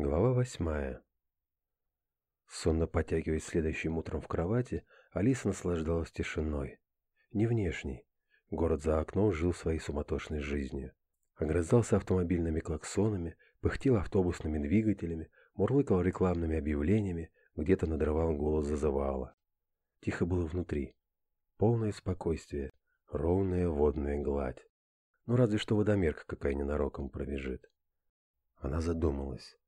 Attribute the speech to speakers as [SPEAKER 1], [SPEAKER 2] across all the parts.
[SPEAKER 1] Глава восьмая. Сонно потягиваясь следующим утром в кровати, Алиса наслаждалась тишиной. Не внешней. Город за окном жил своей суматошной жизнью. Огрызался автомобильными клаксонами, пыхтел автобусными двигателями, мурлыкал рекламными объявлениями, где-то надрывал голос зазывала. Тихо было внутри. Полное спокойствие, ровная водная гладь. Ну разве что водомерка какая ненароком пробежит. Она задумалась.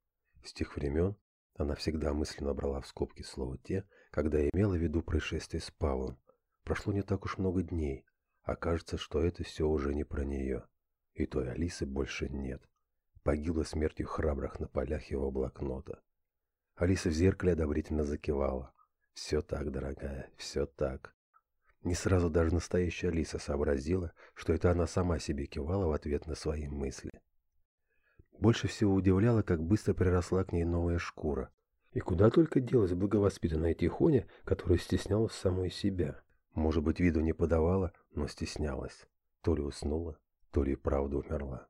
[SPEAKER 1] С тех времен она всегда мысленно брала в скобки слово «те», когда имела в виду происшествие с Павлом. Прошло не так уж много дней, а кажется, что это все уже не про нее. И той Алисы больше нет. Погибла смертью храбрых на полях его блокнота. Алиса в зеркале одобрительно закивала. «Все так, дорогая, все так». Не сразу даже настоящая Алиса сообразила, что это она сама себе кивала в ответ на свои мысли. Больше всего удивляло, как быстро приросла к ней новая шкура. И куда только делась благовоспитанная Тихоня, которая стеснялась самой себя. Может быть, виду не подавала, но стеснялась. То ли уснула, то ли правда умерла.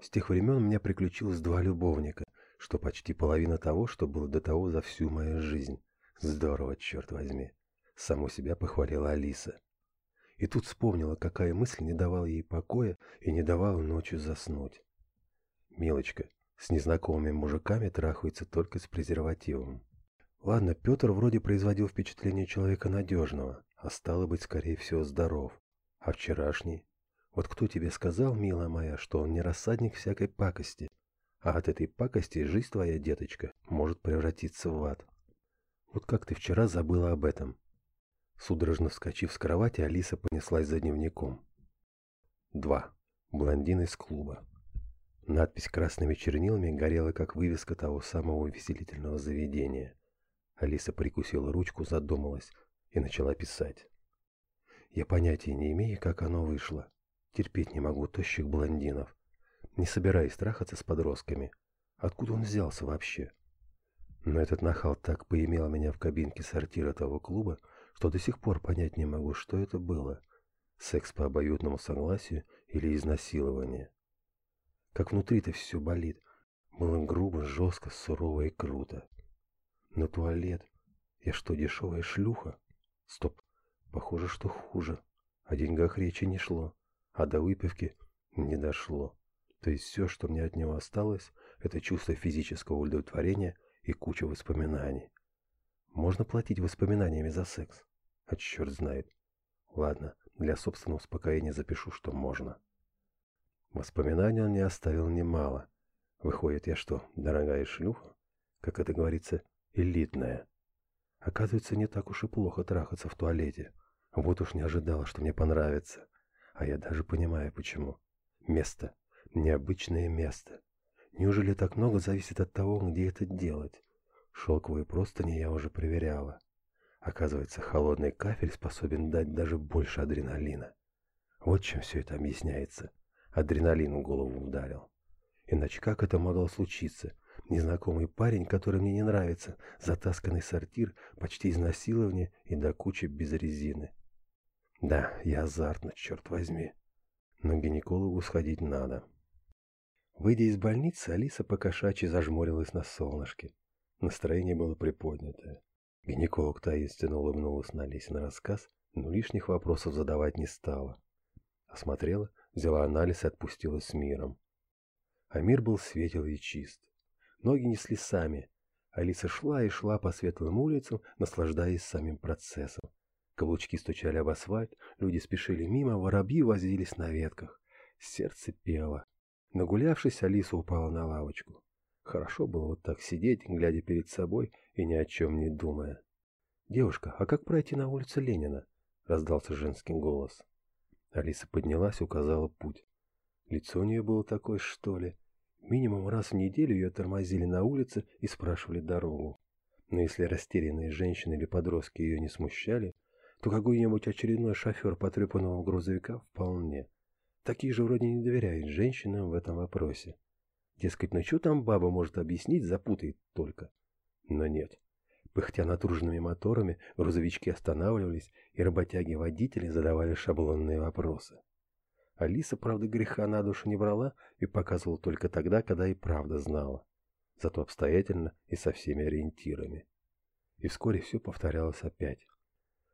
[SPEAKER 1] С тех времен у меня приключилось два любовника, что почти половина того, что было до того за всю мою жизнь. Здорово, черт возьми. Саму себя похвалила Алиса. И тут вспомнила, какая мысль не давала ей покоя и не давала ночью заснуть. Милочка, с незнакомыми мужиками трахаются только с презервативом. Ладно, Петр вроде производил впечатление человека надежного, а стало быть, скорее всего, здоров. А вчерашний? Вот кто тебе сказал, милая моя, что он не рассадник всякой пакости? А от этой пакости жизнь твоя, деточка, может превратиться в ад. Вот как ты вчера забыла об этом? Судорожно вскочив с кровати, Алиса понеслась за дневником. 2. Блондин из клуба. Надпись красными чернилами горела, как вывеска того самого веселительного заведения. Алиса прикусила ручку, задумалась и начала писать. Я понятия не имею, как оно вышло. Терпеть не могу тощих блондинов. Не собираюсь трахаться с подростками. Откуда он взялся вообще? Но этот нахал так поимел меня в кабинке сортира того клуба, что до сих пор понять не могу, что это было. Секс по обоюдному согласию или изнасилование как внутри то все болит было грубо жестко сурово и круто на туалет я что дешевая шлюха стоп похоже что хуже о деньгах речи не шло а до выпивки не дошло то есть все что мне от него осталось это чувство физического удовлетворения и куча воспоминаний можно платить воспоминаниями за секс а черт знает ладно для собственного успокоения запишу что можно Воспоминаний он не оставил немало. Выходит, я что, дорогая шлюха? Как это говорится, элитная. Оказывается, не так уж и плохо трахаться в туалете. Вот уж не ожидала, что мне понравится. А я даже понимаю, почему. Место. Необычное место. Неужели так много зависит от того, где это делать? Шелковые простыни я уже проверяла. Оказывается, холодный кафель способен дать даже больше адреналина. Вот чем все это объясняется адреналин в голову ударил. Иначе как это могло случиться? Незнакомый парень, который мне не нравится, затасканный сортир, почти изнасилование и до кучи без резины. Да, я азартно, черт возьми. Но гинекологу сходить надо. Выйдя из больницы, Алиса покошачьи зажмурилась на солнышке. Настроение было приподнятое. Гинеколог таинственно улыбнулась на Алисе на рассказ, но лишних вопросов задавать не стала. Осмотрела взяла анализ и отпустила с миром. А мир был светел и чист. Ноги несли сами. Алиса шла и шла по светлым улицам, наслаждаясь самим процессом. Каблучки стучали об асфальт, люди спешили мимо, воробьи возились на ветках. Сердце пело. Нагулявшись, Алиса упала на лавочку. Хорошо было вот так сидеть, глядя перед собой и ни о чем не думая. «Девушка, а как пройти на улицу Ленина?» — раздался женский голос. Алиса поднялась, указала путь. Лицо у нее было такое, что ли. Минимум раз в неделю ее тормозили на улице и спрашивали дорогу. Но если растерянные женщины или подростки ее не смущали, то какой-нибудь очередной шофер потрепанного грузовика вполне. Такие же вроде не доверяют женщинам в этом вопросе. Дескать, ну что там баба может объяснить, запутает только. Но нет. Пыхтя натруженными моторами грузовички останавливались, и работяги водители задавали шаблонные вопросы. Алиса, правда, греха на душу не брала и показывала только тогда, когда и правда знала. Зато обстоятельно и со всеми ориентирами. И вскоре все повторялось опять.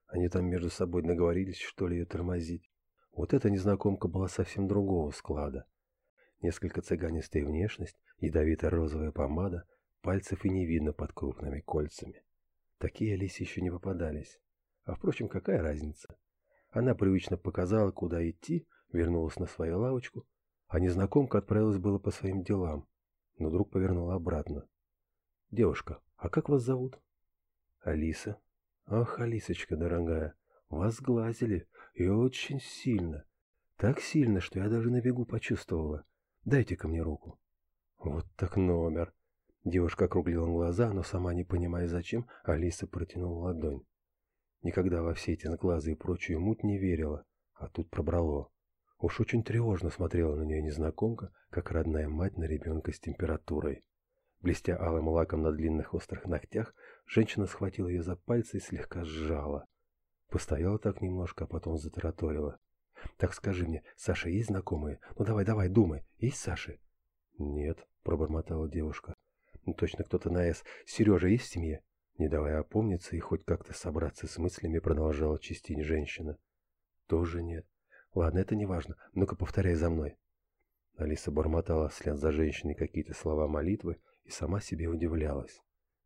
[SPEAKER 1] Они там между собой наговорились, что ли, ее тормозить. Вот эта незнакомка была совсем другого склада. Несколько цыганистая внешность, ядовито-розовая помада, пальцев и не видно под крупными кольцами. Такие Алисе еще не попадались. А впрочем, какая разница? Она привычно показала, куда идти, вернулась на свою лавочку, а незнакомка отправилась было по своим делам, но вдруг повернула обратно. «Девушка, а как вас зовут?» «Алиса». «Ах, Алисочка, дорогая, вас сглазили, и очень сильно. Так сильно, что я даже на бегу почувствовала. Дайте-ка мне руку». «Вот так номер!» Девушка округлила глаза, но сама не понимая зачем, Алиса протянула ладонь. Никогда во все эти глаза и прочую муть не верила, а тут пробрало. Уж очень тревожно смотрела на нее незнакомка, как родная мать на ребенка с температурой. Блестя алым лаком на длинных острых ногтях, женщина схватила ее за пальцы и слегка сжала. Постояла так немножко, а потом затараторила. «Так скажи мне, Саша есть знакомые? Ну давай, давай, думай, есть Саши?» «Нет», — пробормотала девушка. Точно кто-то наэс. Сережа, есть в семье Не давая опомниться и хоть как-то собраться с мыслями, продолжала чистить женщина. Тоже нет. Ладно, это не важно. Ну-ка повторяй за мной. Алиса бормотала вслед за женщиной какие-то слова молитвы и сама себе удивлялась.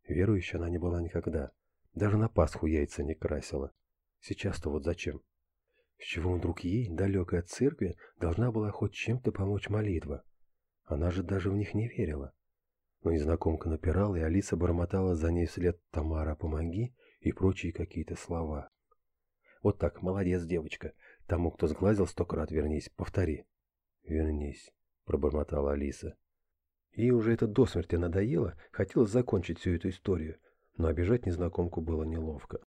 [SPEAKER 1] Верующей она не была никогда. Даже на Пасху яйца не красила. Сейчас-то вот зачем? С чего вдруг ей, далекой от церкви, должна была хоть чем-то помочь молитва? Она же даже в них не верила но незнакомка напирала, и Алиса бормотала за ней вслед «Тамара, помоги» и прочие какие-то слова. «Вот так, молодец, девочка. Тому, кто сглазил, сто крат вернись. Повтори». «Вернись», — пробормотала Алиса. Ей уже это до смерти надоело, хотелось закончить всю эту историю, но обижать незнакомку было неловко.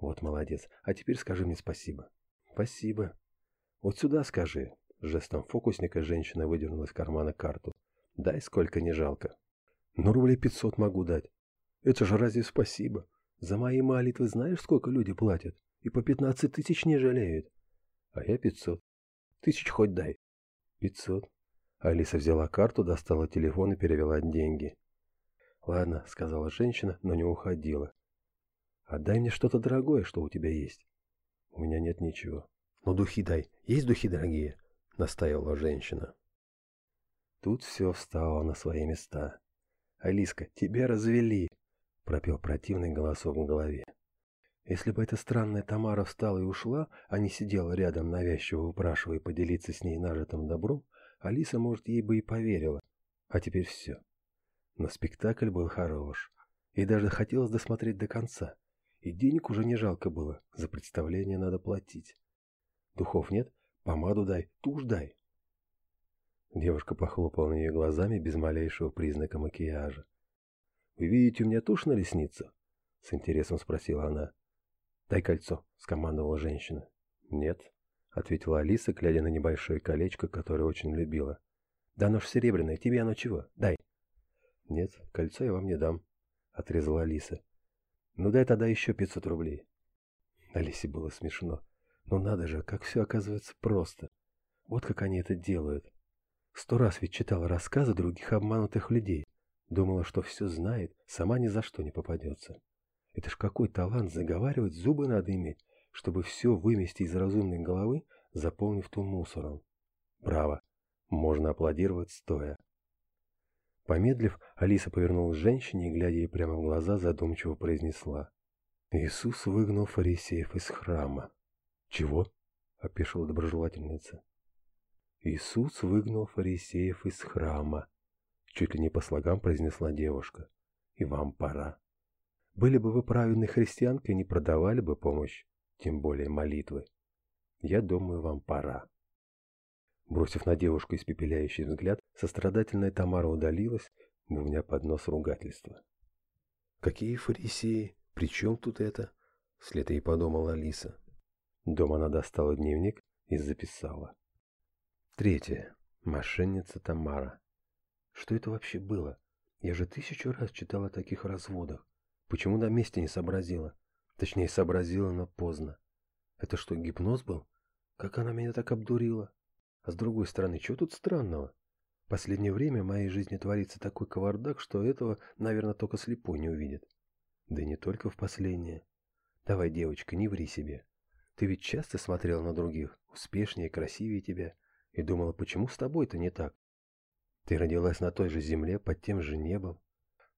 [SPEAKER 1] «Вот молодец. А теперь скажи мне спасибо». «Спасибо». «Вот сюда скажи». Жестом фокусника женщина выдернула из кармана карту. «Дай, сколько не жалко». Ну, рублей пятьсот могу дать. Это же разве спасибо? За мои молитвы знаешь, сколько люди платят? И по пятнадцать тысяч не жалеют. А я пятьсот. Тысяч хоть дай. Пятьсот. Алиса взяла карту, достала телефон и перевела деньги. «Ладно», — сказала женщина, но не уходила. «Отдай мне что-то дорогое, что у тебя есть». «У меня нет ничего». «Но духи дай. Есть духи дорогие?» — настаивала женщина. Тут все встало на свои места. Алиска, тебе развели!» — пропел противный голосок в голове. Если бы эта странная Тамара встала и ушла, а не сидела рядом, навязчиво упрашивая поделиться с ней нажитым добром, Алиса, может, ей бы и поверила. А теперь все. Но спектакль был хорош. И даже хотелось досмотреть до конца. И денег уже не жалко было. За представление надо платить. Духов нет? Помаду дай, тушь дай. Девушка похлопала на ее глазами без малейшего признака макияжа. «Вы видите, у меня тушь на реснице?» — с интересом спросила она. «Дай кольцо», — скомандовала женщина. «Нет», — ответила Алиса, глядя на небольшое колечко, которое очень любила. «Да оно ж серебряное, тебе оно чего? Дай». «Нет, кольцо я вам не дам», — отрезала Алиса. «Ну дай тогда еще пятьсот рублей». Алисе было смешно. «Ну надо же, как все оказывается просто. Вот как они это делают». Сто раз ведь читала рассказы других обманутых людей. Думала, что все знает, сама ни за что не попадется. Это ж какой талант заговаривать, зубы надо иметь, чтобы все вымести из разумной головы, заполнив ту мусором. Браво! Можно аплодировать стоя. Помедлив, Алиса повернулась к женщине и, глядя ей прямо в глаза, задумчиво произнесла. «Иисус выгнал фарисеев из храма». «Чего?» – опешила доброжелательница. Иисус выгнал фарисеев из храма. Чуть ли не по слогам произнесла девушка. И вам пора. Были бы вы праведной христианкой, не продавали бы помощь, тем более молитвы. Я думаю, вам пора. Бросив на девушку испепеляющий взгляд, сострадательная Тамара удалилась, бубня под нос ругательства. «Какие фарисеи? При чем тут это?» — вслед ей подумала Алиса. Дома она достала дневник и записала. Третье. Мошенница Тамара. Что это вообще было? Я же тысячу раз читала о таких разводах. Почему на месте не сообразила? Точнее, сообразила, но поздно. Это что, гипноз был? Как она меня так обдурила? А с другой стороны, что тут странного? В последнее время в моей жизни творится такой кавардак, что этого, наверное, только слепой не увидит. Да не только в последнее. Давай, девочка, не ври себе. Ты ведь часто смотрела на других, успешнее, красивее тебя и думала, почему с тобой это не так? Ты родилась на той же земле, под тем же небом.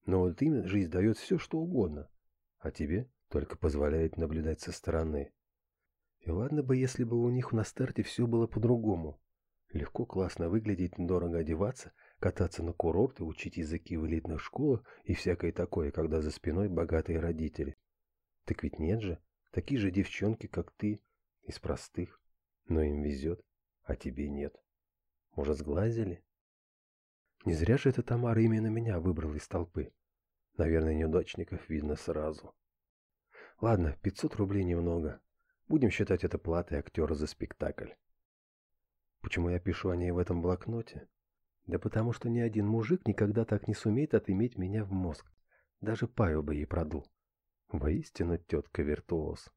[SPEAKER 1] Но вот им жизнь дает все, что угодно, а тебе только позволяет наблюдать со стороны. И ладно бы, если бы у них на старте все было по-другому. Легко, классно выглядеть, дорого одеваться, кататься на курорты, учить языки в элитных школах и всякое такое, когда за спиной богатые родители. Так ведь нет же, такие же девчонки, как ты, из простых, но им везет а тебе нет. Может, сглазили? Не зря же эта Тамара именно меня выбрала из толпы. Наверное, неудачников видно сразу. Ладно, 500 рублей немного. Будем считать это платой актера за спектакль. Почему я пишу о ней в этом блокноте? Да потому что ни один мужик никогда так не сумеет отыметь меня в мозг. Даже Павел бы ей продул. Воистину тетка-виртуоз.